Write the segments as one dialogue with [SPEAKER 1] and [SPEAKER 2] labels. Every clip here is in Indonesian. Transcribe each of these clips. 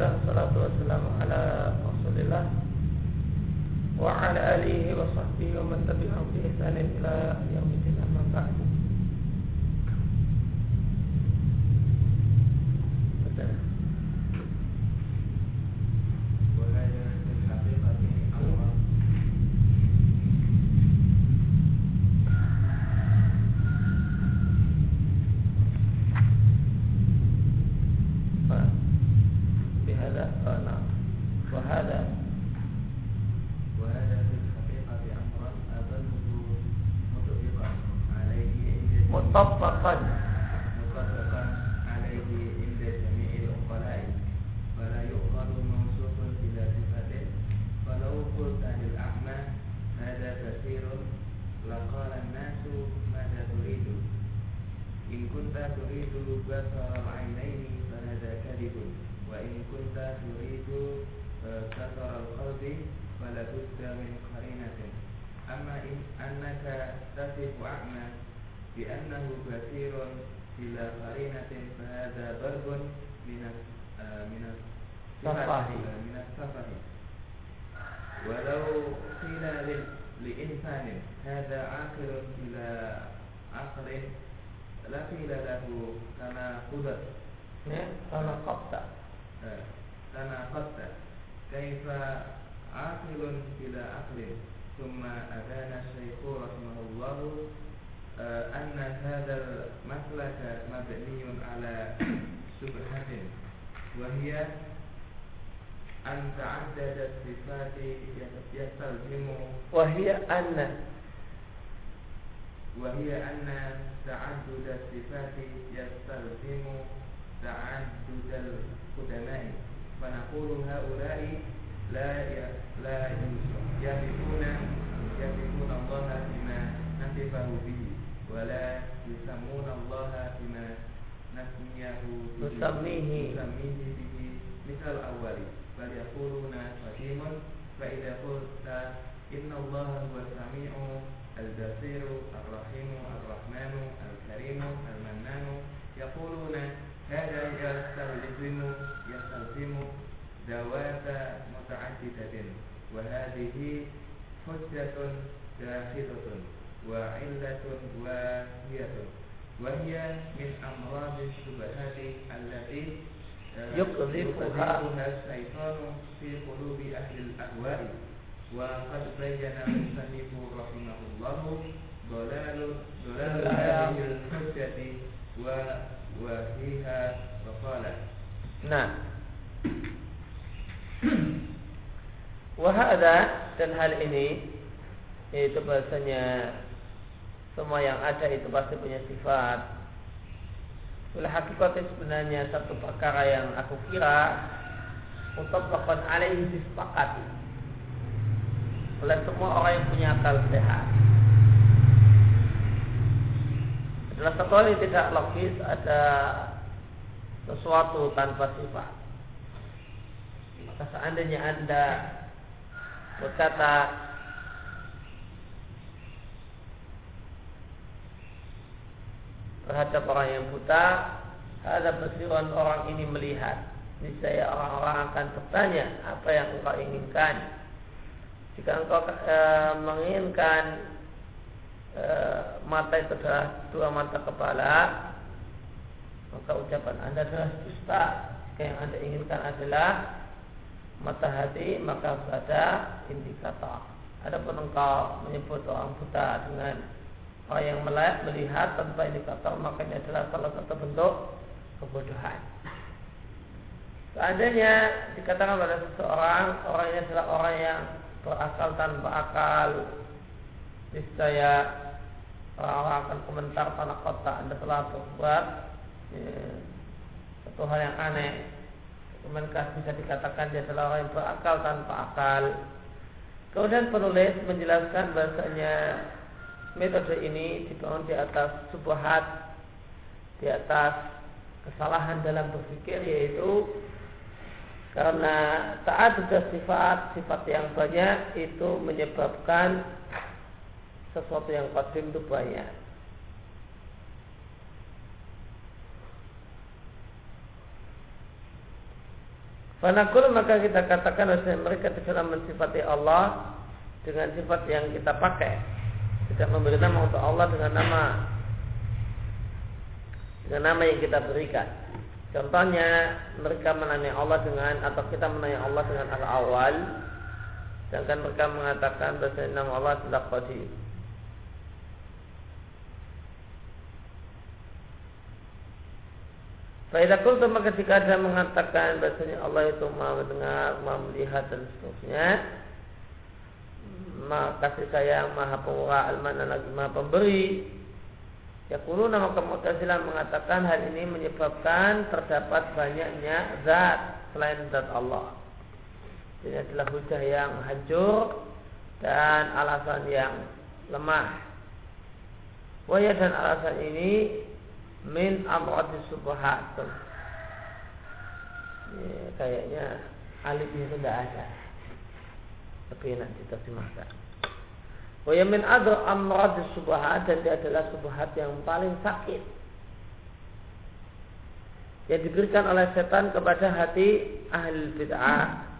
[SPEAKER 1] Alhamdulillah Salatu wassalamu ala Rasulillah Wa ala alihi wa sahbihi Wa man tabi'ahum bi ihsanin ila yaumidin amma أما
[SPEAKER 2] إن أنك تصف أعمى بأنه بصير بلا قرينة فهذا ضرب من آه، من السفه من السفه ولو قيل لإنسان هذا عاقل بلا عقل لقيل له كما قدر
[SPEAKER 1] كما قدر
[SPEAKER 2] آه، كما قدر كيف عاقل بلا عقل؟ ثم أبان الشيخ رحمه الله آه، أن هذا المسلك مبني على شبهة
[SPEAKER 1] وهي أن تعدد الصفات يستلزم
[SPEAKER 2] وهي أن وهي أن تعدد الصفات يستلزم تعدد القدماء. فنقول هؤلاء لا لا يصفون يصفون الله بما نصفه به ولا يسمون الله بما نسميه
[SPEAKER 1] نسميه.
[SPEAKER 2] نسميه به مثل الأول. بل يقولون قديم فإذا قلت إن الله هو السميع البصير الرحيم الرحمن الكريم المنان يقولون هذا يستلزم يستلزم ذوات متعددة وهذه حجة داخلة وعلة واهية وهي من أمراض الشبهات التي
[SPEAKER 1] يقذفها
[SPEAKER 2] الشيطان في قلوب أهل الأهواء. وقد بين المصنف رحمه الله ضلال ضلال هذه الحجة وفيها وقال
[SPEAKER 1] نعم. Wahada dan hal ini yaitu bahasanya semua yang ada itu pasti punya sifat. Oleh hakikatnya sebenarnya satu perkara yang aku kira untuk melakukan alaihi disepakati oleh semua orang yang punya akal sehat. Adalah satu hal yang tidak logis ada sesuatu tanpa sifat. Maka seandainya anda berkata terhadap orang yang buta, ada besiran orang ini melihat. Niscaya orang-orang akan bertanya apa yang engkau inginkan jika engkau e, menginginkan e, mata itu adalah dua mata kepala, maka ucapan anda adalah dusta. Jika yang anda inginkan adalah mata hati, maka harus ada indikator. Adapun engkau menyebut orang buta dengan orang yang melihat, melihat tanpa indikator, maka ini adalah salah satu bentuk kebodohan. Seandainya dikatakan pada seseorang, orang ini adalah orang yang berakal tanpa akal niscaya orang-orang akan komentar tanah kota anda telah berbuat ya, satu hal yang aneh Kemenkah bisa dikatakan dia adalah orang yang berakal tanpa akal? Kemudian penulis menjelaskan bahasanya metode ini dibangun di atas subuhat di atas kesalahan dalam berpikir yaitu karena taat ada sifat sifat yang banyak itu menyebabkan sesuatu yang kodim itu banyak Fanakul maka kita katakan bahwa mereka telah mensifati Allah dengan sifat yang kita pakai. Tidak memberi nama untuk Allah dengan nama dengan nama yang kita berikan. Contohnya mereka menanya Allah dengan atau kita menanya Allah dengan al-awal sedangkan mereka mengatakan bahwa nama Allah adalah qadir. Faidah kultu maka jika ada mengatakan bahasanya Allah itu maha mendengar, maha melihat dan seterusnya Maha kasih sayang, maha pemurah, lagi maha pemberi Ya kuno nama Mu'tazilah mengatakan hal ini menyebabkan terdapat banyaknya zat selain zat Allah. Ini adalah hujah yang hancur dan alasan yang lemah. Waya dan alasan ini min amrati subhat ya, kayaknya alifnya itu tidak ada. Tapi enak diterjemahkan wa ya min adr amrati subhat dan dia adalah subhat yang paling sakit. Yang diberikan oleh setan kepada hati ahli bid'ah.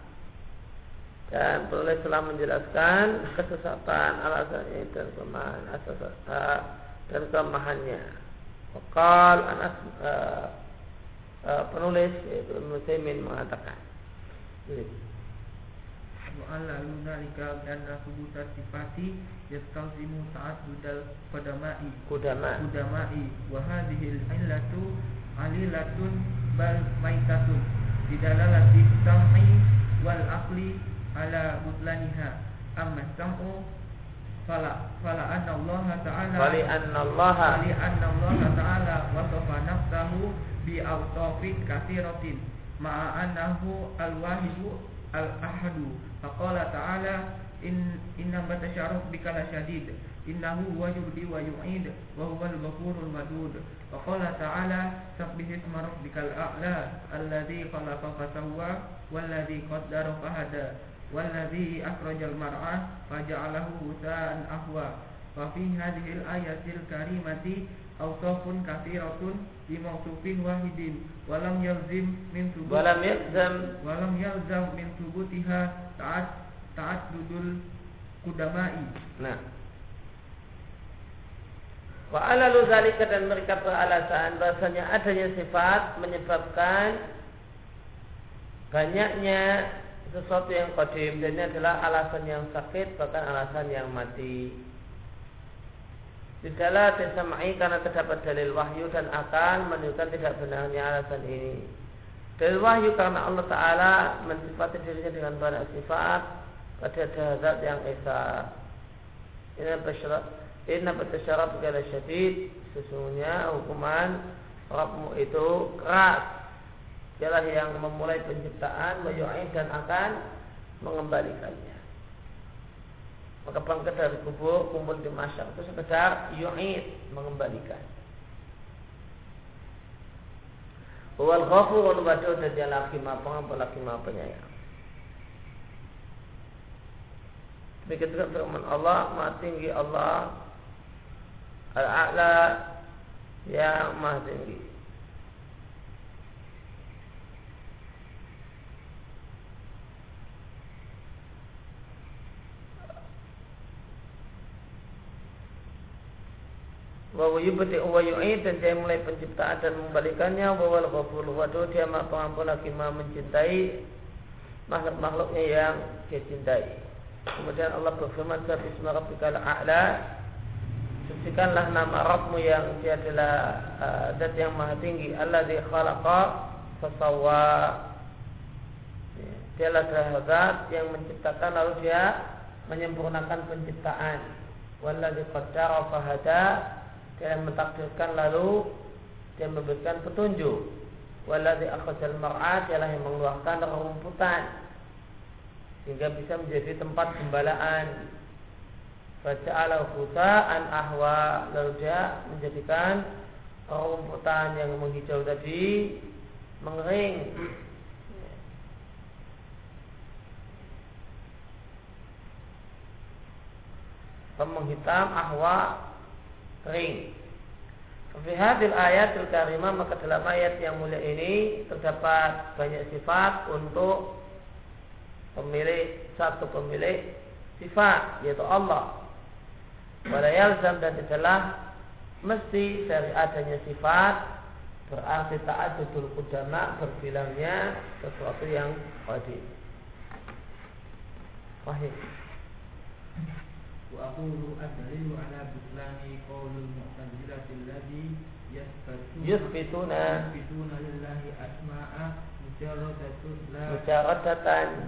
[SPEAKER 1] Dan penulis telah menjelaskan kesesatan alasannya dan kelemahan asas dan kelemahannya Wakal anak uh, uh, penulis yaitu Muslimin mengatakan.
[SPEAKER 3] Wa'ala lunalika dan subuta sifati yastalzimu ta'addudal qadama'i
[SPEAKER 1] kudama
[SPEAKER 3] kudama'i wa hadhihi illatu alilatun bal maitatun bidalalati sam'i wal aqli ala butlaniha. Amma sam'u fala fala anna Allah ta'ala.
[SPEAKER 1] Fali anna Allah
[SPEAKER 3] fali anna Allah ta'ala wasafa nafsahu bi awsafin katsiratin ma'a annahu al-wahidu al-ahadu. Faqala ta'ala in inna batasyaruf bikala syadid. Innahu huwa yubdi wa yu'id wa huwa al-ghafurul wadud. Wa qala ta'ala sabbih isma rabbikal a'la alladhi khalaqa fasawwa walladhi qaddara fahada والذي أخرج المرعى فجعله غثاء أهوى وفي هذه الآية الكريمة أوصاف كثيرة بموصوف واحد ولم يلزم من ثبوت
[SPEAKER 1] ولم يلزم
[SPEAKER 3] ولم يلزم من ثبوتها تعدد القدماء
[SPEAKER 1] Nah. Wa alalu zalika dan mereka beralasan bahasanya adanya sifat menyebabkan banyaknya sesuatu yang kodim dan ini adalah alasan yang sakit bahkan alasan yang mati Tidaklah disamai karena terdapat dalil wahyu dan akan menunjukkan tidak benarnya alasan ini. Dalil wahyu karena Allah Ta'ala mensifati dirinya dengan banyak sifat pada zat yang esa. Ini bersyarat ini bersyarat syadid sesungguhnya hukuman Rabbmu itu keras Dialah yang memulai penciptaan, menyuai dan akan mengembalikannya. Maka bangkit dari kubur, kumpul di masyarakat itu sekedar yu'id, mengembalikan. Wal ghafur wal wadud dan dia lagi maha pengampun lagi maha penyayang. Demikian juga firman Allah, maha tinggi Allah Al-A'la yang maha tinggi. Wa yubdi wa yu'id dan dia mulai penciptaan dan mengembalikannya wa wal ghafur wadud dia maha pengampun lagi maha mencintai makhluk-makhluknya yang dia cintai. Kemudian Allah berfirman bisma rabbikal a'la sucikanlah nama Rabbmu yang dia adalah uh, zat yang maha tinggi Allah di khalaqa fasawwa. Dia adalah zat yang menciptakan lalu dia menyempurnakan penciptaan. Walladzi qaddara fahada dia mentakdirkan lalu dia memberikan petunjuk. Waladhi akhajal mar'at ialah yang mengeluarkan rumputan. Sehingga bisa menjadi tempat gembalaan. Ala an ahwa lalu dia menjadikan rumputan yang menghijau tadi mengering. Menghitam ahwa kering. Fi hadil ayatul karimah maka dalam ayat yang mulia ini terdapat banyak sifat untuk pemilik satu pemilik sifat yaitu Allah. Walayalzam dan tidaklah mesti dari adanya sifat berarti ta'adudul kudama berbilangnya sesuatu yang wajib. Wahid.
[SPEAKER 3] وأقول الدليل على بطلان قول المعتزلة الذي يثبتون
[SPEAKER 1] يثبتون
[SPEAKER 3] يثبتون لله أسماء مجردة لا
[SPEAKER 1] مجردة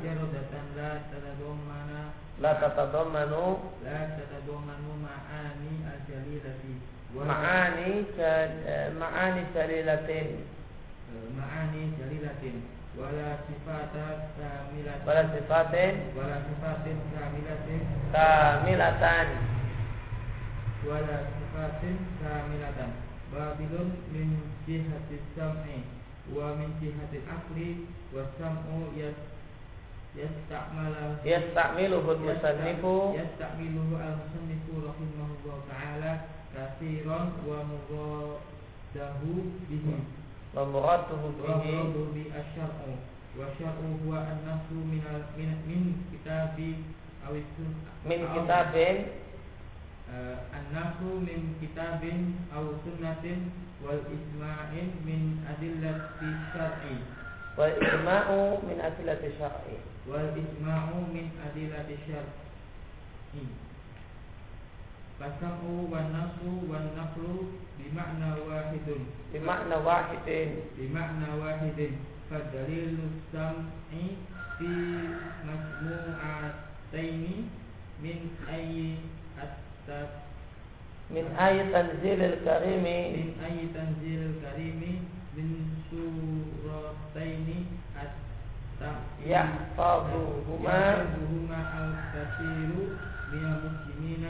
[SPEAKER 3] مجردة لا تتضمن
[SPEAKER 1] لا تتضمن
[SPEAKER 3] لا تتضمن معاني الجليلة
[SPEAKER 1] معاني معاني جليلة
[SPEAKER 3] معاني جليلة wala sifatan kamilatan.
[SPEAKER 1] wala sifatin
[SPEAKER 3] wala sifatin kamilatin.
[SPEAKER 1] kamilatan
[SPEAKER 3] wala sifatin kamilatan babilun min jihati sam'i wa min jihati akli wa
[SPEAKER 1] sam'u yas
[SPEAKER 3] yastakmalu yastakmiluhu musannifu yastakmiluhu al-musannifu rahimahullah ta'ala kasiran wa mudadahu bihi.
[SPEAKER 1] ومراده به
[SPEAKER 3] به الشرع والشرع هو النص من من من كتاب أو
[SPEAKER 1] من كتاب
[SPEAKER 3] النص من كتاب أو سنة والإجماع من أدلة الشرع
[SPEAKER 1] والإجماع من أدلة الشرع
[SPEAKER 3] والإجماع من أدلة الشرع فالسمع والنص والنقل بمعنى واحد.
[SPEAKER 1] بمعنى واحد
[SPEAKER 3] بمعنى واحد. فدليل السمع في مجموعتين من أي
[SPEAKER 1] من أي تنزيل الكريم؟
[SPEAKER 3] من أي تنزيل الكريم من سورتين
[SPEAKER 1] يحفظهما.
[SPEAKER 3] يحفظهما الكثير من المسلمين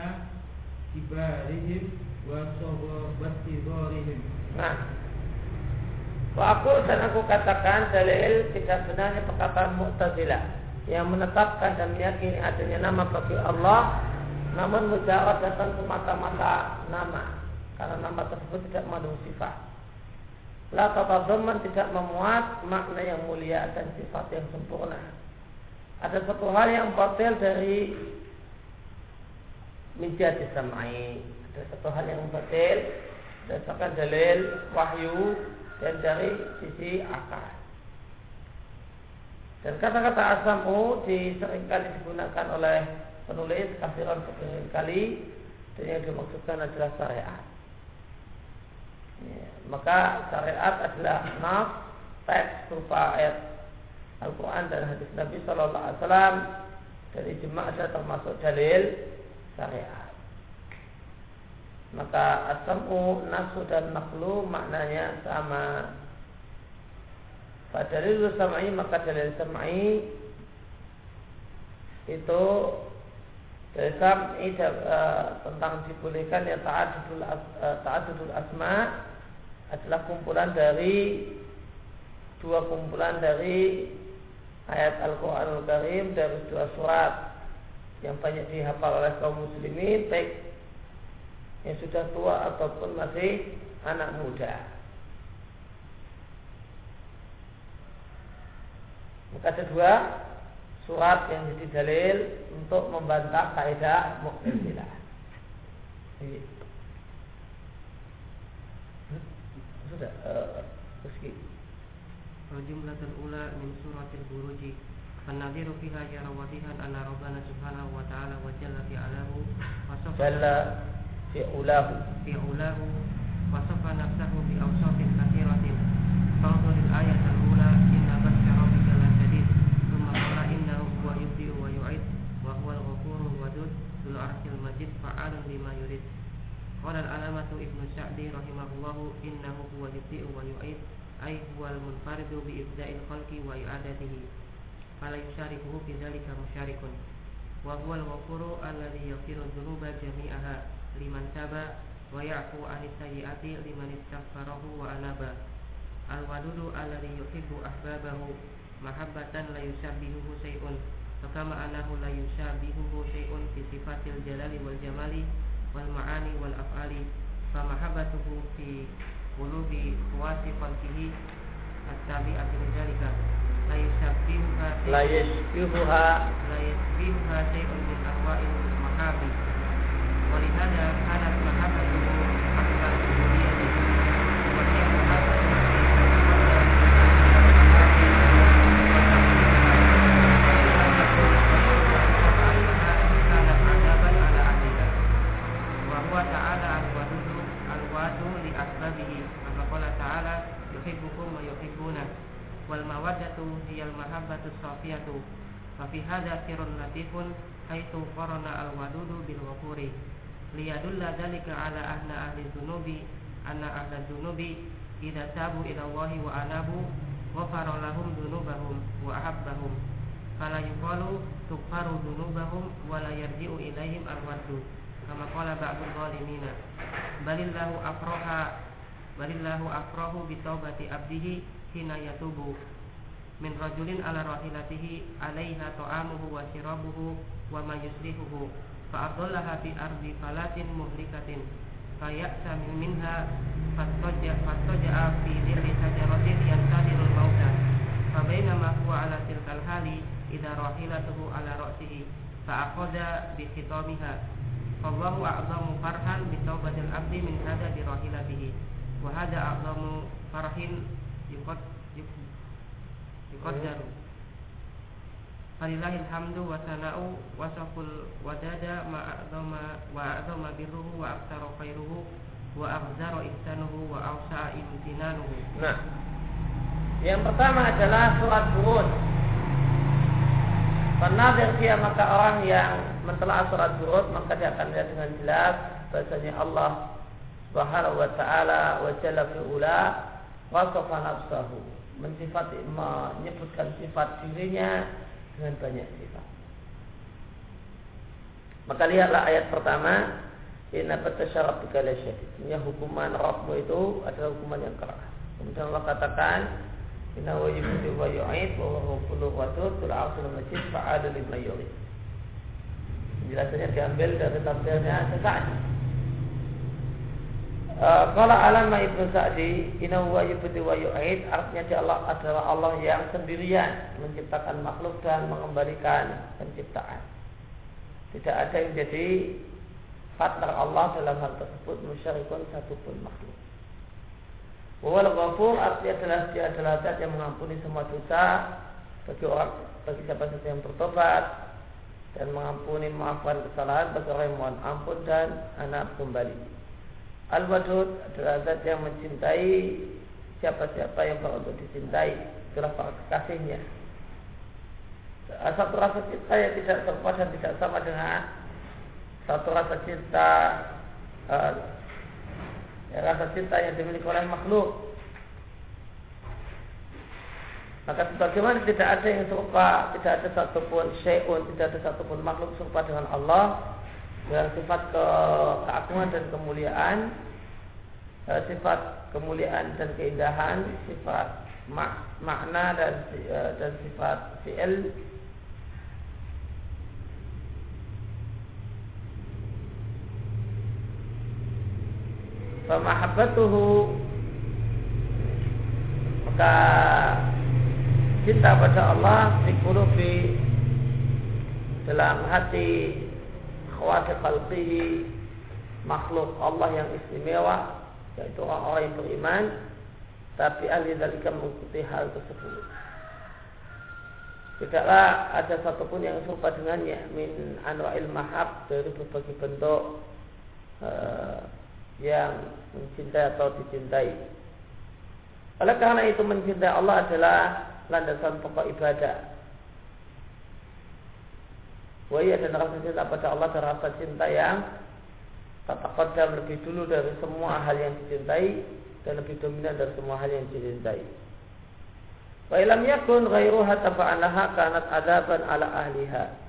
[SPEAKER 3] kibarihim wa sawabati.
[SPEAKER 1] Nah, aku dan aku katakan dalil tidak benarnya perkataan Mu'tazilah yang menetapkan dan meyakini adanya nama bagi Allah namun mujarad datang semata-mata nama karena nama tersebut tidak mengandung sifat. La tatadhamman tidak memuat makna yang mulia dan sifat yang sempurna. Ada satu hal yang batil dari Mijat samai ada satu hal yang batil berdasarkan dalil wahyu dan dari sisi akal. Dan kata-kata asamu diseringkali digunakan oleh penulis kasiran kali dan yang dimaksudkan adalah syariat. Ya, maka syariat adalah nas teks berupa ayat Al-Quran dan hadis Nabi Shallallahu Alaihi Wasallam adalah termasuk dalil syariat. Maka asamu, nasu dan naklu maknanya sama. Pada dalil samai maka dalil samai itu dari samai uh, tentang dibolehkan ya ta'adudul as, ta'adudul asma adalah kumpulan dari dua kumpulan dari ayat Al-Quran Al-Karim dari dua surat yang banyak dihafal oleh kaum muslimin baik yang sudah tua ataupun masih anak muda. Maka ada dua surat yang jadi dalil untuk membantah kaidah Mu'tazilah. Sudah, uh, meski.
[SPEAKER 4] Jumlatul ula min suratil buruji فالنظير فيها جرى وفيها أن ربنا سبحانه وتعالى وجل في علاه وصف
[SPEAKER 1] جل في علاه
[SPEAKER 4] في علاه وصف نفسه بأوصاف كثيرة فانظر الآية الأولى إن بشر ربك لشديد ثم قال إنه هو يبدئ ويعيد وهو الغفور الودود ذو العرش المجيد فعال لما يريد قال العلامة ابن سعدي رحمه الله إنه هو يبدئ ويعيد أي هو المنفرد بإبداء الخلق وإعادته fala yusyarikuhu fi dzalika musyarikun wa huwa al-ghafuru alladhi yaghfiru dzunuba jami'aha liman taba wa ya'fu 'ani sayyi'ati liman istaghfarahu wa anaba al-wadudu alladhi yuhibbu ahbabahu mahabbatan la yusabbihuhu shay'un fakama annahu la yusabbihuhu shay'un fi sifatil jalali wal jamali wal ma'ani wal af'ali fa mahabbatu mahabbatuhu fi qulubi kuwasi khalqihi at-tabi'ati lidzalika la
[SPEAKER 1] yashbihuha
[SPEAKER 4] la yashbihuha shay'un min ahwa'il mahabbi wa lihada kanat mahabbatuhu akbar. hiyal mahabbatu safiyatu wa fi hadha sirrun latifun haitsu qarana al-wadudu bil waquri liyadulla dhalika ala ahna ahli dzunubi anna ahla dzunubi idza tabu ila Allahi wa anabu ghafara lahum dzunubahum wa ahabbahum. Fala yuqalu tughfaru dzunubahum wa la yarji'u ilaihim al-waddu kama qala ba'du zalimina. Balillahu afraha balillahu afrahu bi taubati abdihi hina yatubu min rajulin ala rahilatihi alaiha ta'amuhu wa syirabuhu wa ma yuslihuhu. Fa adallaha fi ardi falatin muhlikatin. Fa ya'sa minha fastaja fastaja fi dhilli sajaratin yantadirul mauta fa bainama huwa ala tilkal hali idza rahilatuhu ala ra'sihi. Fa aqada bi khitamiha. Fallahu a'zamu farhan bi taubatil abdi min hada bi rahilatihi. Wa hada a'zamu farhin yuqad yuqaddaru Alilahil hamdu wa sana'u wa saful wadada ma'adzama wa'adzama birruhu wa aktsara khairuhu wa abzara ihsanuhu wa awsa'a imtinanuhu.
[SPEAKER 1] Nah. Yang pertama adalah surat Burun. Karena dia maka orang yang mentelah surat Burun maka dia akan lihat dengan jelas bahasanya Allah Subhanahu wa taala wa jalla fi'ula wasafa nafsahu mensifat menyebutkan sifat dirinya dengan banyak sifat. Maka lihatlah ayat pertama Inna batasya rabbika lasyadid. Ini hukuman Rabbmu itu adalah hukuman yang keras. Kemudian Allah katakan Inna wa yubdi wa yu'id wa huwa ghafurur wadud tul arsul majid fa'alu lima yurid. Penjelasannya diambil dari tafsirnya Sa'di. Kalau alam Ibnu Sa'di Inna wa yubdi wa Artinya Allah adalah Allah yang sendirian Menciptakan makhluk dan mengembalikan penciptaan. Tidak ada yang jadi partner Allah dalam hal tersebut Musyarikun satupun makhluk. Wal ghafur artinya adalah dia adalah zat yang mengampuni semua dosa bagi orang bagi siapa saja yang bertobat dan mengampuni maafkan kesalahan bagi orang yang mohon ampun dan anak kembali. Al wadud adalah zat yang mencintai siapa-siapa yang untuk dicintai itulah para kekasihnya. Satu rasa cinta yang tidak serupa dan tidak sama dengan satu rasa cinta uh, rasa cinta yang dimiliki oleh makhluk. Maka sebagaimana tidak ada yang serupa, tidak ada satupun syai'un, tidak ada satupun makhluk serupa dengan Allah dengan sifat ke, keagungan dan kemuliaan, eh, sifat kemuliaan dan keindahan, sifat mak, makna dan eh, dan sifat fi'il. Famahabbatuhu Maka Cinta pada Allah Fikulufi Dalam hati Khawati khalqihi Makhluk Allah yang istimewa Yaitu orang-orang yang beriman Tapi ahli dalika mengikuti hal tersebut Tidaklah ada satupun yang serupa dengannya Min anwa'il mahab Dari berbagai bentuk uh, yang mencintai atau dicintai. Oleh karena itu mencintai Allah adalah landasan pokok ibadah. Wahia dan rasa cinta pada Allah dan rasa cinta yang tatakodam lebih dulu dari semua hal yang dicintai dan lebih dominan dari semua hal yang dicintai. Wa ilam yakun ghairuha tafa'alaha kanat adaban ala ahliha.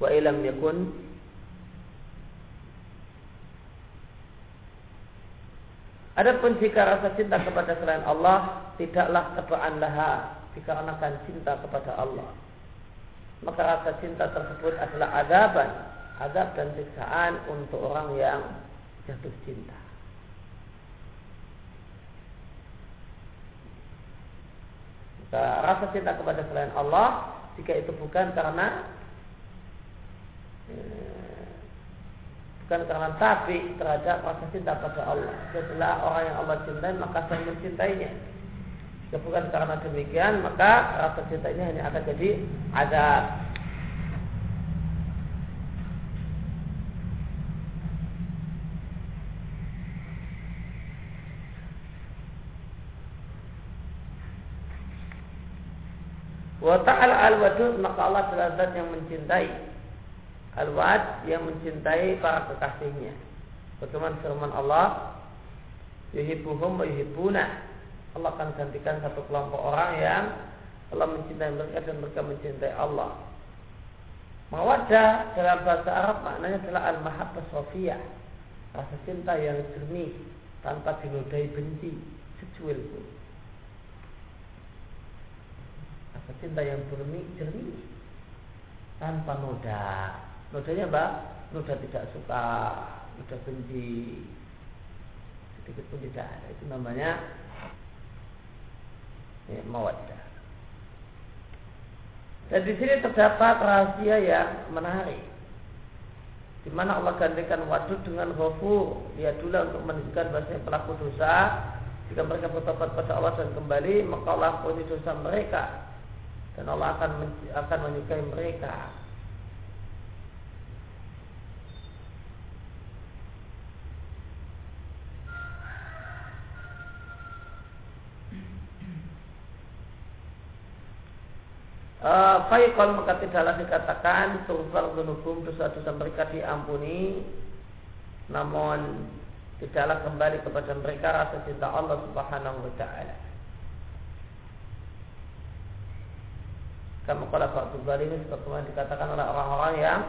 [SPEAKER 1] wa ilam yakun Adapun jika rasa cinta kepada selain Allah tidaklah tebaan laha dikarenakan cinta kepada Allah. Maka rasa cinta tersebut adalah adaban, adab dan siksaan untuk orang yang jatuh cinta. Maka rasa cinta kepada selain Allah jika itu bukan karena eh, bukan karena tapi terhadap rasa cinta pada Allah. Setelah orang yang Allah cintai maka saya mencintainya. Jika bukan karena demikian maka rasa cinta ini hanya akan jadi ada Wa al-wadud maka Allah adalah yang mencintai Al-Wad yang mencintai para kekasihnya. Bagaimana firman Allah, yuhibbuhum wa yuhibbuna. Allah akan gantikan satu kelompok orang yang Allah mencintai mereka dan mereka mencintai Allah. Mawadah dalam bahasa Arab maknanya adalah al-mahabbah sofiyah. Rasa cinta yang jernih tanpa dinodai benci secuil pun. Rasa cinta yang jernih, jernih tanpa noda. Nodanya mbak, noda tidak suka, noda benci, sedikit pun tidak ada. Itu namanya ya. Dan di sini terdapat rahasia yang menarik. Di mana Allah gantikan wadud dengan ghafur. Dia dulu untuk menunjukkan bahasanya pelaku dosa. Jika mereka bertobat pada Allah dan kembali, maka Allah ampuni dosa mereka. Dan Allah akan akan menyukai mereka. Uh, maka tidaklah dikatakan Tufar dunubum dosa-dosa mereka diampuni. Namun Tidaklah kembali kepada mereka Rasa cinta Allah subhanahu wa ta'ala. Kamu kalau Pak Zalim Sebagaimana dikatakan oleh orang-orang yang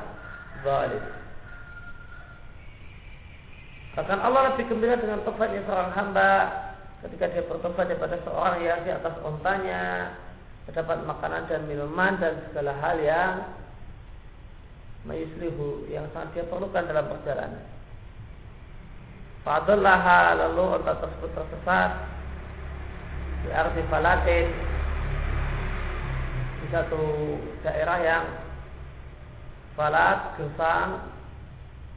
[SPEAKER 1] Zalim. Bahkan Allah lebih gembira dengan tofatnya seorang hamba Ketika dia bertobat daripada seorang yang di atas ontanya terdapat makanan dan minuman dan segala hal yang mayuslihu yang sangat dia perlukan dalam perjalanan. Fadallaha lalu otak tersebut tersesat di arti falatin di satu daerah yang falat, gersang,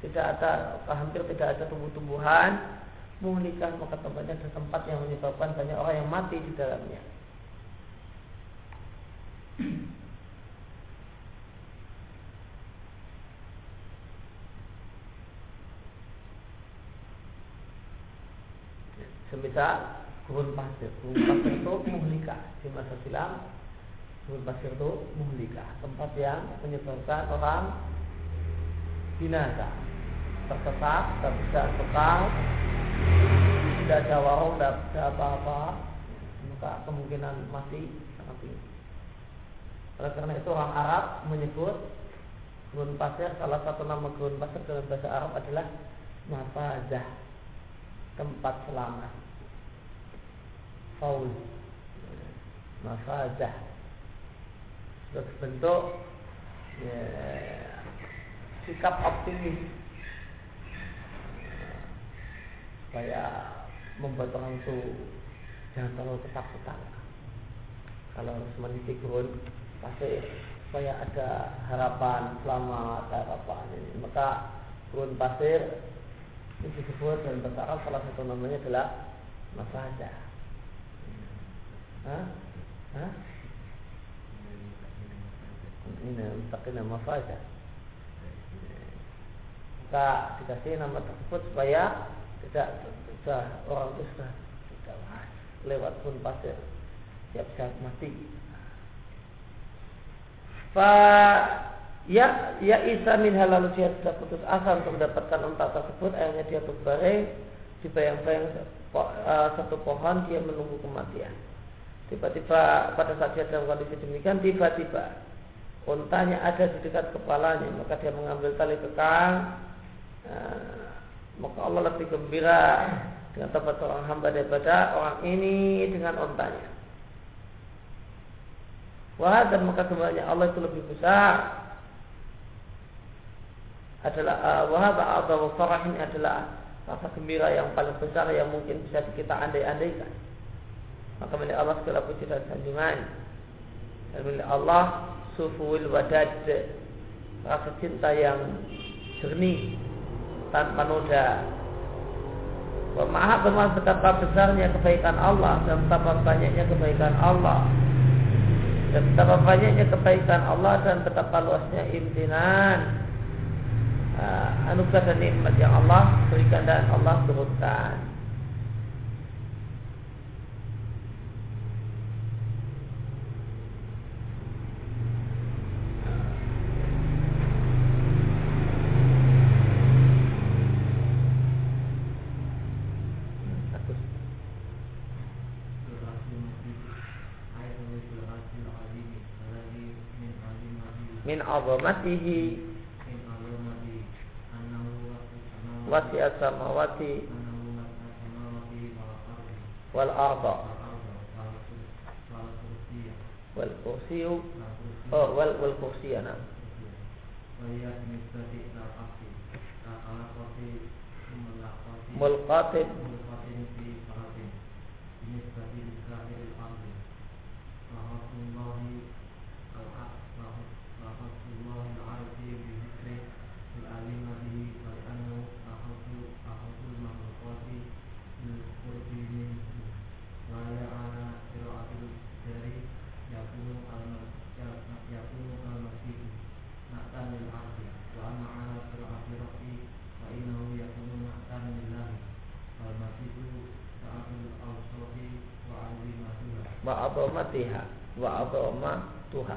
[SPEAKER 1] tidak ada hampir tidak ada tumbuh-tumbuhan, muhlikah maka tempatnya ada tempat yang menyebabkan banyak orang yang mati di dalamnya. Semisal gurun pasir, gurun pasir itu muhlika di masa silam. Gurun pasir itu muhlika, tempat yang menyebabkan orang binasa, tersesat, tak bisa kekal, tidak ada warung, tidak ada apa-apa, maka kemungkinan mati sangat tinggi. Oleh karena itu orang Arab menyebut gurun pasir salah satu nama gurun pasir dalam bahasa Arab adalah mafazah tempat selamat. Faul. Mafazah sebagai bentuk ya, sikap optimis. Supaya membuat orang itu jangan terlalu ketakutan. Kalau harus meniti gurun pasti supaya ada harapan selamat harapan ini. Maka gurun pasir itu disebut dan bahasa salah satu namanya adalah mafaja Hah? Hah? Ini mustaqina mafaja maka dikasih nama tersebut supaya tidak sudah orang itu sudah lewat pun pasir. Siap siap mati Fa ya ya Isa min lalu dia sudah putus asa untuk mendapatkan unta tersebut akhirnya dia berbaring di bayang-bayang uh, satu pohon dia menunggu kematian tiba-tiba pada saat dia dalam kondisi demikian tiba-tiba untanya ada di dekat kepalanya maka dia mengambil tali kekang uh, maka Allah lebih gembira dengan tempat seorang hamba daripada orang ini dengan ontanya. Wah dan maka sebenarnya Allah itu lebih besar adalah uh, atau farah ini adalah rasa gembira yang paling besar yang mungkin bisa kita andai-andaikan. Maka milik Allah segala puji dan sanjungan. Dan milik Allah sufuil wadad rasa cinta yang jernih tanpa noda Maha bermaksud betapa besarnya kebaikan Allah dan betapa banyaknya kebaikan Allah dan betapa banyaknya kebaikan Allah dan betapa luasnya imtinan uh, anugerah dan nikmat yang Allah berikan dan Allah turunkan. Azamatihi wasi'at samawati wal arda wal kursiyu oh wal wal kursiyana mulqatib. Wa wa adhamatuha wa adhamatuha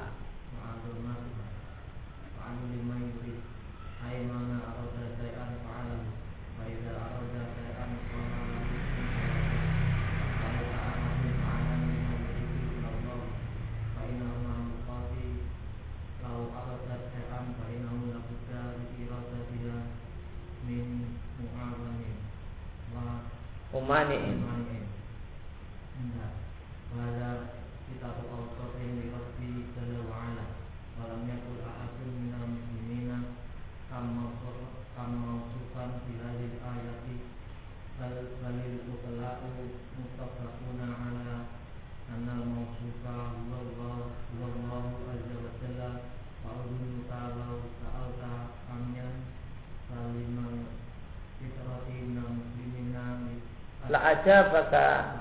[SPEAKER 1] ajabaka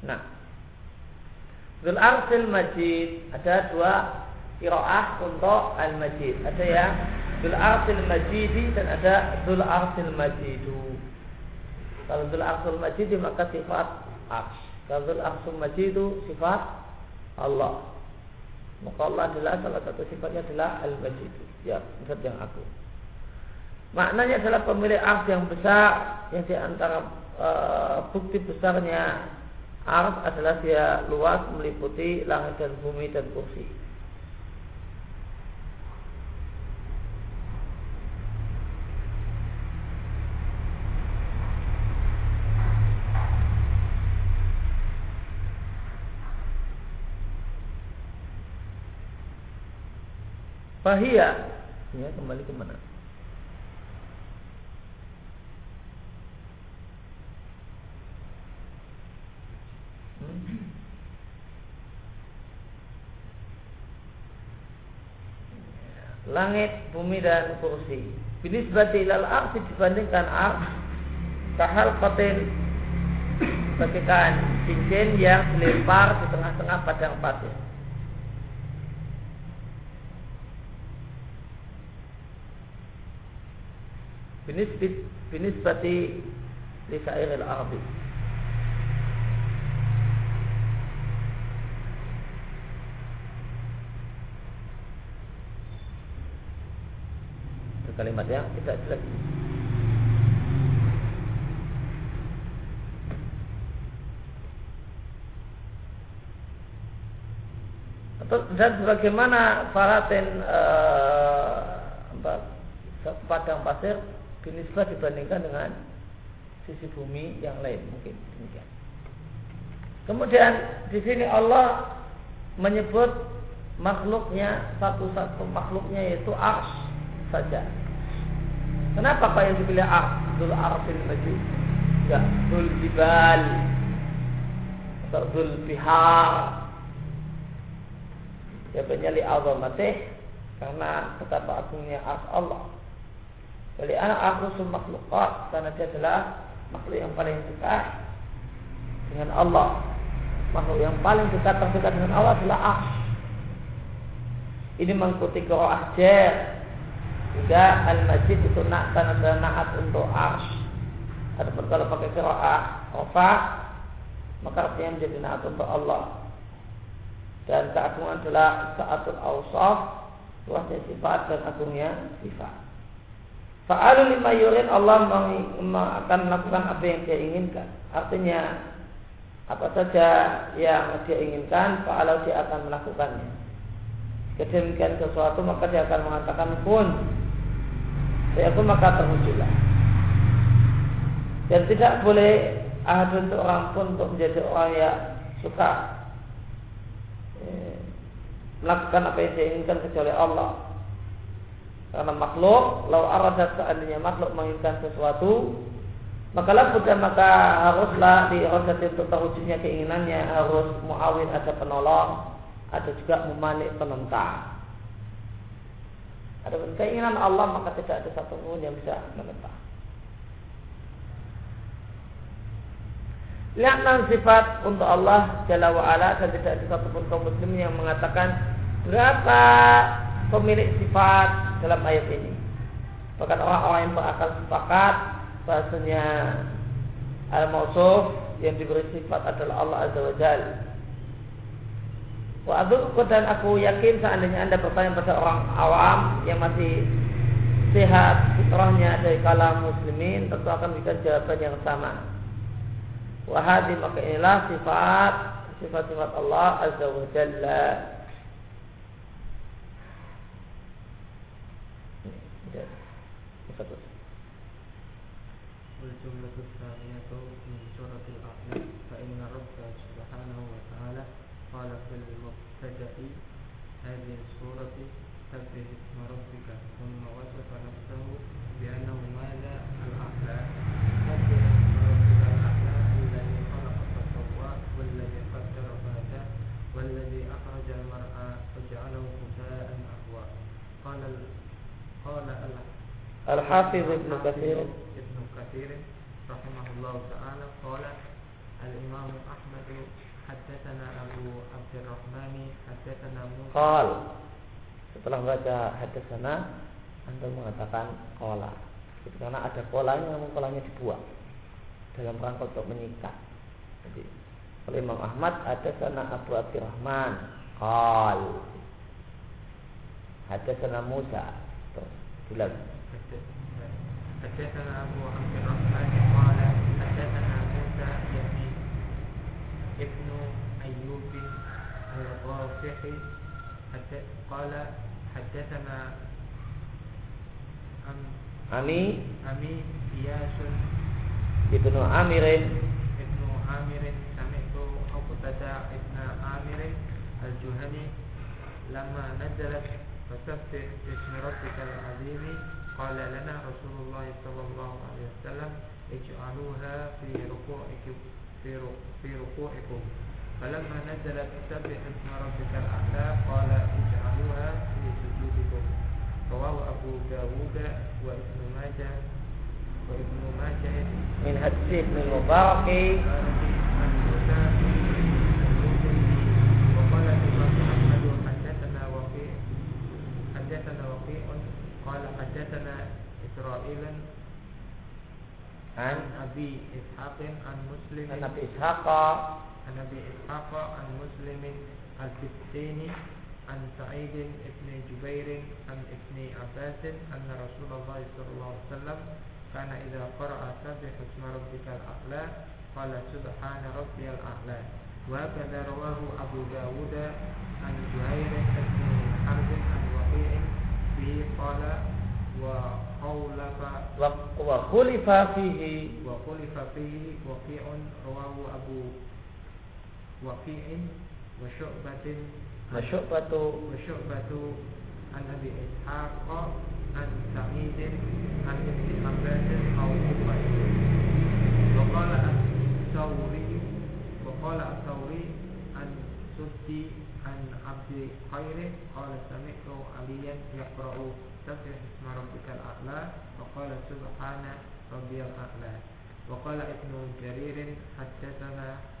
[SPEAKER 1] Nah, Zul Arsil Majid ada dua kiroah untuk Al Majid. Ada yang Zul Arsil Majidi dan ada Zul Arsil Majidu. Kalau Zul Arsil Majidi maka sifat Ars. Kalau Zul Arsil Majidu sifat Allah. Maka Allah adalah salah satu sifatnya adalah Al Majidu. Ya, zat yang aku. Maknanya adalah pemilik ars yang besar yang di antara e, bukti besarnya ars adalah dia luas meliputi langit dan bumi dan kursi. Bahia, ya kembali ke mana? Langit, bumi dan kursi. Binisbati ilal arsi dibandingkan ars kahal paten bagaikan cincin yang dilempar di tengah-tengah padang pasir. Binisbati lisairil ardi. Kalimat yang tidak jelas. dan bagaimana faratin uh, padang pasir binisbah dibandingkan dengan sisi bumi yang lain mungkin demikian. Kemudian di sini Allah menyebut makhluknya satu-satu makhluknya yaitu ars saja. Kenapa kau yang dipilih ars? Dul arfil majid. Ya, dul jibal atau dul bihar. Jawabannya li azamatih karena betapa agungnya ars Allah. Anak aku makhlukat karena dia adalah makhluk yang paling dekat dengan Allah makhluk yang paling dekat terdekat dengan Allah adalah ars. Ini mengikuti qiraah jar. Juga al-majid itu nak tanda naat untuk ars. Adapun kalau pakai qiraah rafa maka artinya menjadi naat untuk Allah. Dan keagungan adalah saatul awsaf, luasnya sifat dan agungnya sifat. Fa'alu lima yurid Allah akan melakukan apa yang dia inginkan. Artinya apa saja yang dia inginkan, kalau dia akan melakukannya. Jika sesuatu maka dia akan mengatakan pun pun maka terwujudlah. Dan tidak boleh ada untuk orang pun untuk menjadi orang yang suka eh, melakukan apa yang dia inginkan kecuali Allah. Karena makhluk, lau aradat seandainya makhluk menginginkan sesuatu, maka labuda maka haruslah di rosati untuk terwujudnya keinginannya harus muawin ada penolong, ada juga memalik penentang. Ada keinginan Allah maka tidak ada satu pun yang bisa menentang. Lihatlah sifat untuk Allah Jalla wa'ala dan tidak ada satupun kaum muslim yang mengatakan berapa pemilik sifat dalam ayat ini. Bahkan orang-orang yang berakal sepakat bahasanya al-mausuf yang diberi sifat adalah Allah Azza wa Jal. Wa dan aku yakin seandainya anda bertanya pada orang awam yang masih sehat fitrahnya dari kalam muslimin tentu akan bisa jawaban yang sama. Wahadi maka inilah sifat sifat-sifat Allah Azza wa Jalla. Satu.
[SPEAKER 3] المبتدأ هذه السورة سبح اسم ربك ثم وصف نفسه بأنه ماذا؟ الأعلى اسم ربك الأعلى الذي خلق فسوى والذي قدر فهدى والذي أخرج المرأة فجعله غثاء أحوى قال قال
[SPEAKER 1] الحافظ ابن كثير.
[SPEAKER 3] كثير رحمه الله تعالى قال الإمام أحمد حدثنا أبو عبد الرحمن حدثنا موسى
[SPEAKER 1] قال setelah baca hadasana anda mengatakan kola itu karena ada kolanya namun kolanya dibuang dalam rangka untuk menyikat jadi oleh Imam Ahmad ada sana Abu Abdurrahman qal hadasana Musa terus bilang
[SPEAKER 3] حدثنا أبو عبد الرحمن قال الغافقي قال حدثنا أم
[SPEAKER 1] أمي
[SPEAKER 3] أمي إياس
[SPEAKER 1] ابن عامر
[SPEAKER 3] ابن عامر سمعت عقبة ابن عامر الجهني لما نزلت فسبح باسم ربك العظيم قال لنا رسول الله صلى الله عليه وسلم اجعلوها في ركوعكم في في ركوعكم فلما نزلت سبح اسم ربك الأعلى قال اجعلوها في سجودكم رواه أبو داود وابن ماجه وابن ماجه
[SPEAKER 1] من حديث ابن المبارك
[SPEAKER 3] عن موسى وقال الإمام أحمد حدثنا وقيع حدثنا وقيع قال حدثنا إسرائيل
[SPEAKER 1] عن
[SPEAKER 3] أبي إسحاق عن مسلم
[SPEAKER 1] عن أبي إسحاق
[SPEAKER 3] عن أبي إسحاق عن مسلم الكستيني عن سعيد بن جبير عن ابن عباس أن رسول الله صلى الله عليه وسلم كان إذا قرأ سبح اسم ربك الأعلى قال سبحان ربي الأعلى. وهكذا رواه أبو داود عن زهير بن حرب عن وقيع. به قال و khawlafa
[SPEAKER 1] wa wa khulifa fihi
[SPEAKER 3] wa khulifa waqi'in wa syu'batin
[SPEAKER 1] wa syu'batu.
[SPEAKER 3] wa syu'batu an abi ishaq an sa'idin an ibn abbas aw ubay wa qala as-sawri wa qala as-sawri an suddi an abdi khairin qala sami'tu aliyan yaqra'u sabbih isma rabbikal a'la wa qala subhana rabbiyal a'la. Wa qala ibnu jaririn haddatsana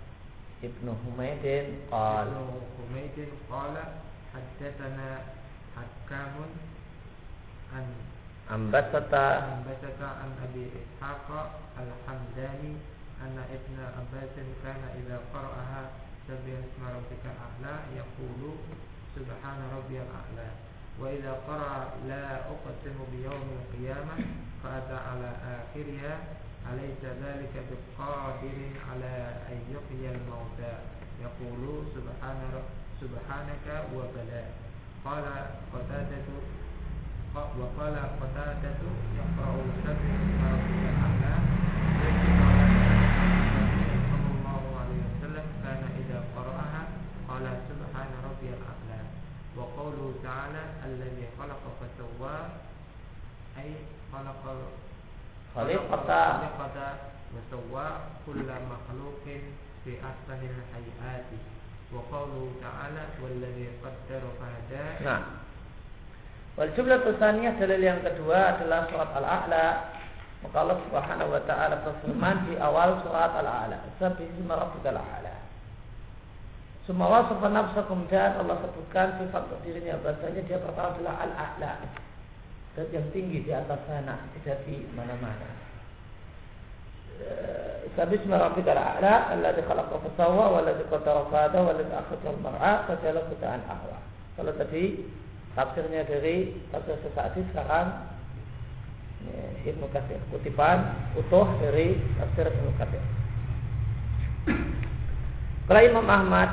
[SPEAKER 1] Ibnu Humaydin qal
[SPEAKER 3] ibnu humaydin qala haddatsana hakamun an
[SPEAKER 1] ambasata
[SPEAKER 3] anbasata an abi ishaq al-hamdani anna ibna abbas kana idza qara'aha sabbih isma rabbikal a'la yaqulu subhana rabbiyal a'la wa idza qara'a la uqsimu bi yawmil qiyamah fa ata ala akhiriha أليس ذلك بقادر على أن يحيي الموتى؟ يقول سبحان سبحانك وبلا قال قتادة وقال قتادة يقرأ الأعلى. صلى الله عليه وسلم كان إذا قرأها قال سبحان وقوله تعالى الذي خلق فسوى أي خلق
[SPEAKER 1] khaliqata
[SPEAKER 3] khaliqata wasawwa kulla makhluqin fi ahsani hayati. Wa qawluhu ta'ala wallazi qaddara fahada
[SPEAKER 1] nah. Wal jumlah tsaniyah dalil yang kedua adalah surat al-a'la. Maka Allah Subhanahu wa taala berfirman di awal surat al-a'la sabbihisma rabbikal a'la. Semua wasafa nafsakum dan Allah sebutkan sifat dirinya bahasanya dia pertama adalah al-a'la. Dan yang tinggi di atas sana, tidak di mana-mana. Sabbihisma rabbikal a'la alladzi khalaqa fasawwa walladzi qaddara fahada walladzi akhrajal mar'a fajalahu qut'an ahwa. Kalau tadi tafsirnya dari tafsir sesaati sekarang Ibnu Katsir kutipan utuh dari tafsir Ibnu Katsir. Kalau Imam Ahmad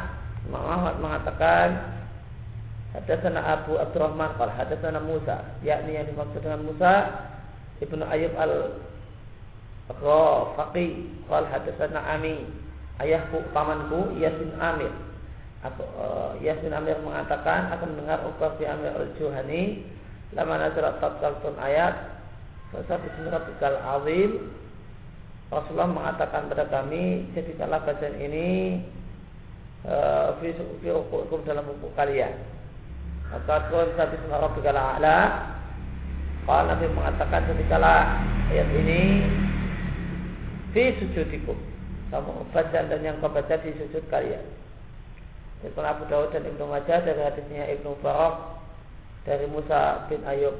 [SPEAKER 1] Imam Ahmad mengatakan Hadatsana Abu Abdurrahman qala hadatsana Musa. Yakni yang dimaksud dengan Musa Ibnu Ayyub al Rafaqi qala hadatsana Ami ayahku pamanku Yasin Amir. Aku, uh, Yasin Amir mengatakan akan mendengar Uqbah bin Amir al-Juhani lama nazarat tatkaltun ayat Fasad bismillahirrahmanirrahim azim. Rasulullah mengatakan pada kami jadikanlah bacaan ini uh, fi fi dalam buku kalian maka kun sabi rabbikal a'la Kalau Nabi mengatakan jadikanlah ayat ini fi sujudikum kamu baca dan yang kau baca di sujud kalian Ibnu Abu Dawud dan Ibnu Majah dari hadisnya Ibnu Barak dari Musa bin Ayub.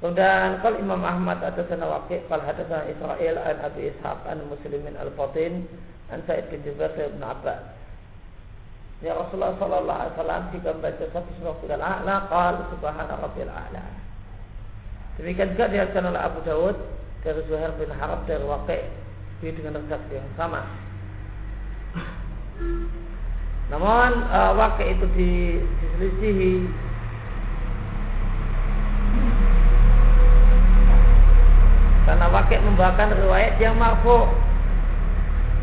[SPEAKER 1] Kemudian kalau Imam Ahmad ada sana wakil kalau ada sana Israel an Abi Ishaq an Muslimin al Fatin an Sa'id bin Jubair Ibnu Abbas. Ya Rasulullah Sallallahu Alaihi Wasallam jika membaca satu surah al A'la, qal Subhana Rabbil A'la. Demikian juga dihadapkan oleh Abu Dawud dari Zuhair bin Harab dari Waqi' dengan redaksi yang sama. Namun uh, wakil itu diselisihi karena wakil membawakan riwayat yang marfu.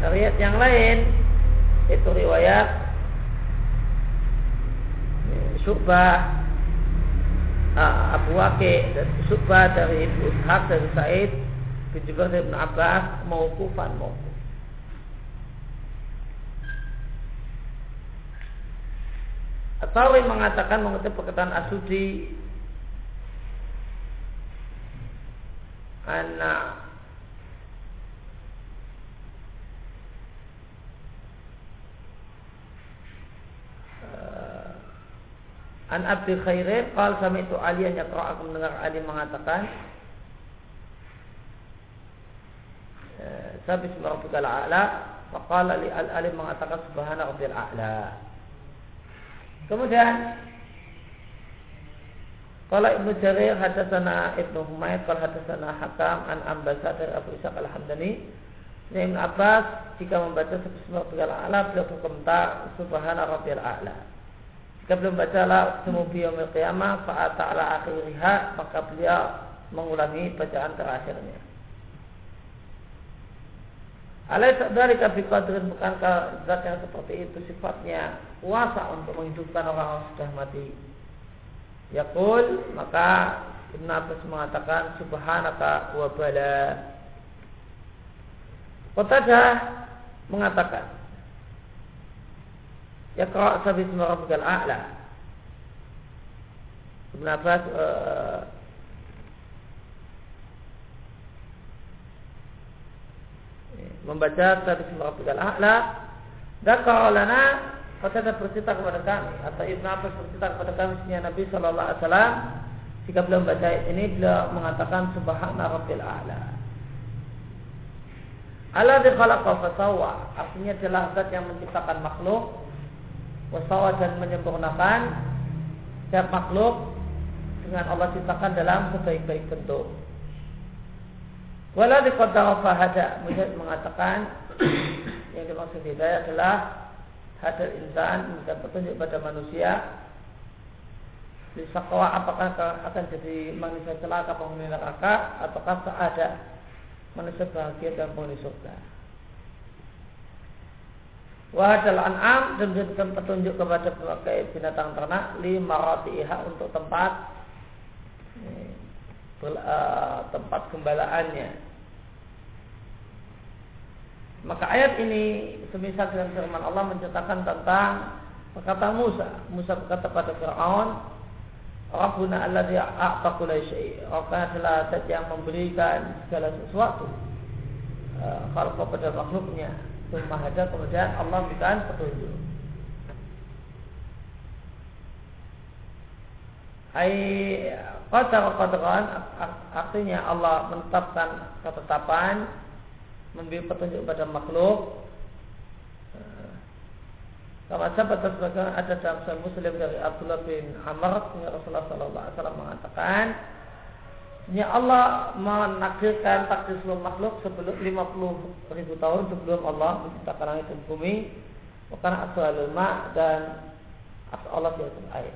[SPEAKER 1] Riwayat yang lain itu riwayat Syubah uh, Abu Waqi dan Syubah dari Ibu Ishaq dari Said bin Jubair dari Ibn Abbas mauqufan mauquf. At-Tawri mengatakan mengutip perkataan Asudi anak An Abdi Khairin Qal sami itu Ali yang aku mendengar Ali mengatakan Sabis merabbikal a'la Faqala li al-ali mengatakan Subhana rabbil a'la Kemudian kalau Ibnu Jarir hadasana Ibnu Humaid kalau hadasana Hakam an Ambasa dari Abu Ishaq al-Hamdani. Ibn Abbas jika membaca sebesar a'la beliau berkomentar Subhana Rabbil A'la jika belum baca la temu biyomil qiyamah fa'ata ala akhiriha maka beliau mengulangi bacaan terakhirnya. Alaysa dzalika biqadrin bukankah zat yang seperti itu sifatnya kuasa untuk menghidupkan orang yang sudah mati. Yaqul maka Ibn Abbas mengatakan subhanaka wa bala. Mengatakan Ya kalau sabit rabbikal a'la. Ibn Abbas uh, membaca tadi Rabbikal A'la. Dakar lana Kata bercerita kepada kami. Atau Ibn Abbas bercerita kepada kami Sehingga Nabi Sallallahu Alaihi Wasallam Jika belum baca ini Beliau mengatakan Subhana Rabbil A'la. Allah khalaqa fasawa Artinya adalah zat yang menciptakan makhluk Wasawa dan menyempurnakan Setiap makhluk Dengan Allah ciptakan dalam sebaik-baik bentuk. Walau dikotah fahada. Mengatakan Yang dimaksud hidayah adalah Hadal insan Memberikan petunjuk pada manusia. Di sakwa apakah akan jadi manusia celaka penghuni neraka Ataukah ada manusia bahagia dan penghuni surga Wahadal an'am dan memberikan petunjuk kepada berbagai binatang ternak lima roti untuk tempat uh, tempat gembalaannya maka ayat ini semisal dengan firman Allah menceritakan tentang perkataan Musa. Musa berkata pada Fir'aun, Rabbuna alladhi a'ta kulli syai'. Rabbana adalah yang memberikan segala sesuatu. Kalau uh, pada makhluknya. Summa hada kemudian Allah berikan petunjuk. Ai qadar qadaran artinya Allah menetapkan ketetapan memberi petunjuk pada makhluk Kama sahabat tersebut ada dalam Muslim dari Abdullah bin Amr Rasulullah Sallallahu Alaihi Wasallam mengatakan, Ya Allah menakdirkan takdir seluruh makhluk sebelum 50 ribu tahun sebelum Allah menciptakan langit dan bumi. Bukan asal ma dan asal Allah atas air.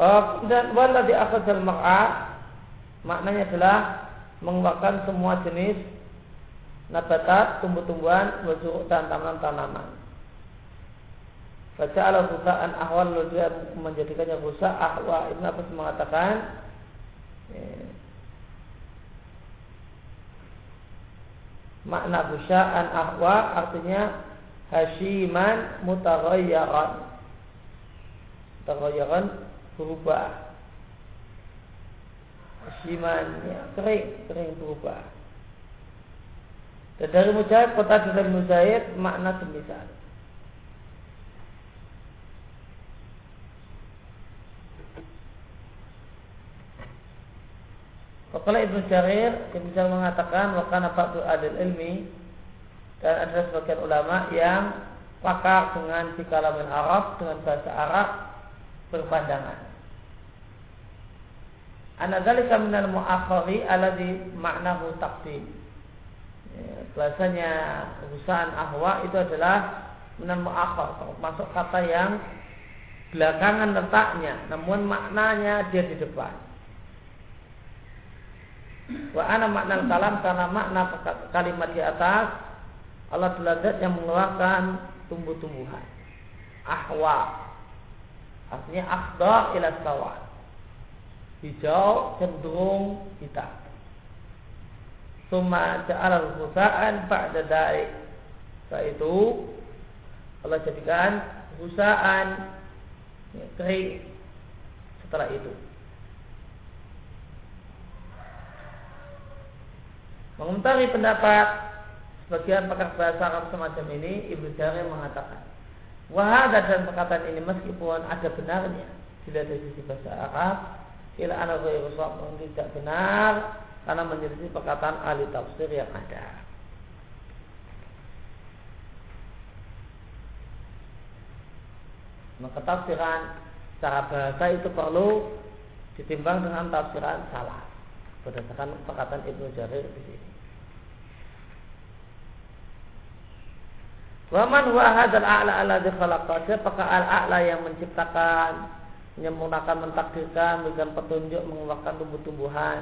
[SPEAKER 1] Uh, dan wala di akhadal mar'a maknanya adalah mengeluarkan semua jenis nabatat, tumbuh-tumbuhan, wajur dan tanaman-tanaman. Baca ala rusaan ahwal dia menjadikannya rusak ahwa Ibn Abbas mengatakan? Ya, makna busaan ahwa artinya hashiman mutaghayyaran mutaghayyaran berubah Siman ya, kering, kering berubah. Dan dari mujahid, kota dari mujahid makna semisal. Kalau Ibnu Jarir yang bisa mengatakan wakana ba'du adil ilmi dan ada sebagian ulama yang pakar dengan fikalamin Arab dengan bahasa Arab berpandangan. Anadzalika minal mu'akhari alladhi ma'nahu taqdim. Ya, bahasanya urusan ahwa itu adalah minal mu'akhar, masuk kata yang belakangan letaknya, namun maknanya dia di depan. Wa ana makna kalam karena makna kalimat di atas Allah adalah yang mengeluarkan tumbuh-tumbuhan. Ahwa. Artinya akhda ila sawat hijau cenderung hitam. Suma ja'al husa'an ba'da dari. Setelah itu Allah jadikan husa'an ya, kering setelah itu. Mengomentari pendapat sebagian pakar bahasa Arab semacam ini, Ibnu Jarir mengatakan, Wahada dan perkataan ini meskipun ada benarnya tidak dari sisi bahasa Arab, ila ana ghairu tidak benar karena menyelisih perkataan ahli tafsir yang ada. Maka tafsiran secara bahasa itu perlu ditimbang dengan tafsiran salah. berdasarkan perkataan Ibnu Jarir di sini. Waman huwa hadzal a'la alladzi khalaqa siapakah al-a'la yang menciptakan menyempurnakan mentakdirkan memberikan petunjuk mengeluarkan tumbuh-tumbuhan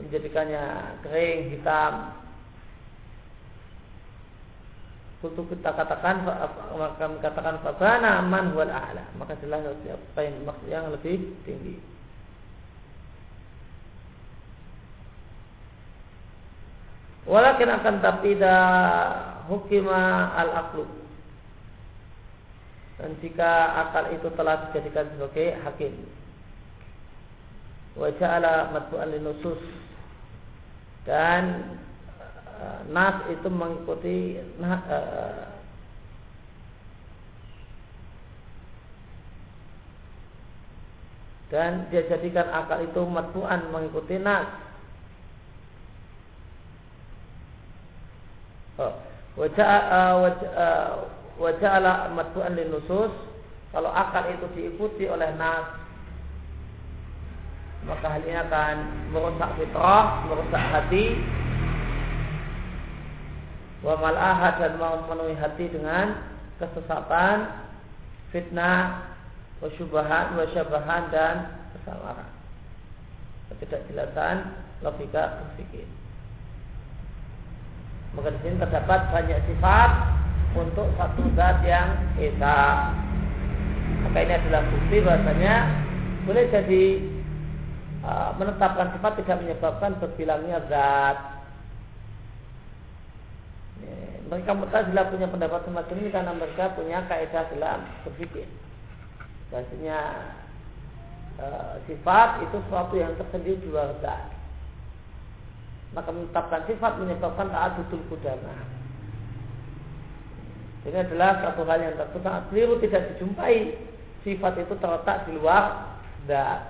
[SPEAKER 1] menjadikannya kering hitam. Untuk kita katakan maka katakan fabana man wal a'la. Maka jelas siapa yang yang lebih tinggi. Walakin akan tapi dah hukima al aklu. Dan jika akal itu telah dijadikan sebagai hakim. Wajah ala matbu'an linusus. Dan uh, nas itu mengikuti uh, dan dia jadikan akal itu matbu'an mengikuti nas wajah ala matbu'an nusus kalau akal itu diikuti oleh nas maka hal ini akan merusak fitrah, merusak hati wa mal'aha dan memenuhi hati dengan kesesatan, fitnah, wasyubahan, wasyabahan dan kesalahan. Ketidakjelasan logika berpikir. Maka di sini terdapat banyak sifat untuk satu zat yang esa. Maka ini adalah bukti bahasanya boleh jadi uh, menetapkan sifat tidak menyebabkan berbilangnya zat. Mereka mutazilah punya pendapat semacam ini karena mereka punya kaidah dalam berpikir. Bahasanya uh, sifat itu sesuatu yang tersendiri di luar zat maka menetapkan sifat menyebabkan ta'adudul kudama. Ini adalah satu hal yang tentu sangat keliru tidak dijumpai. Sifat itu terletak di luar dan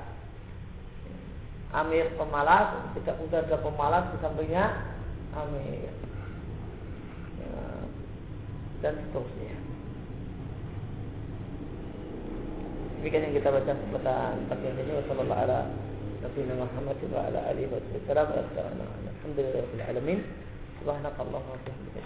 [SPEAKER 1] Amir pemalas, tidak mudah ada pemalas di sampingnya Amir ya, dan seterusnya. Demikian yang kita baca pada pagi ini. Wassalamualaikum warahmatullahi wabarakatuh. Wa wasallam. Alhamdulillahirabbil. Subhanakallahumma wa bihamdika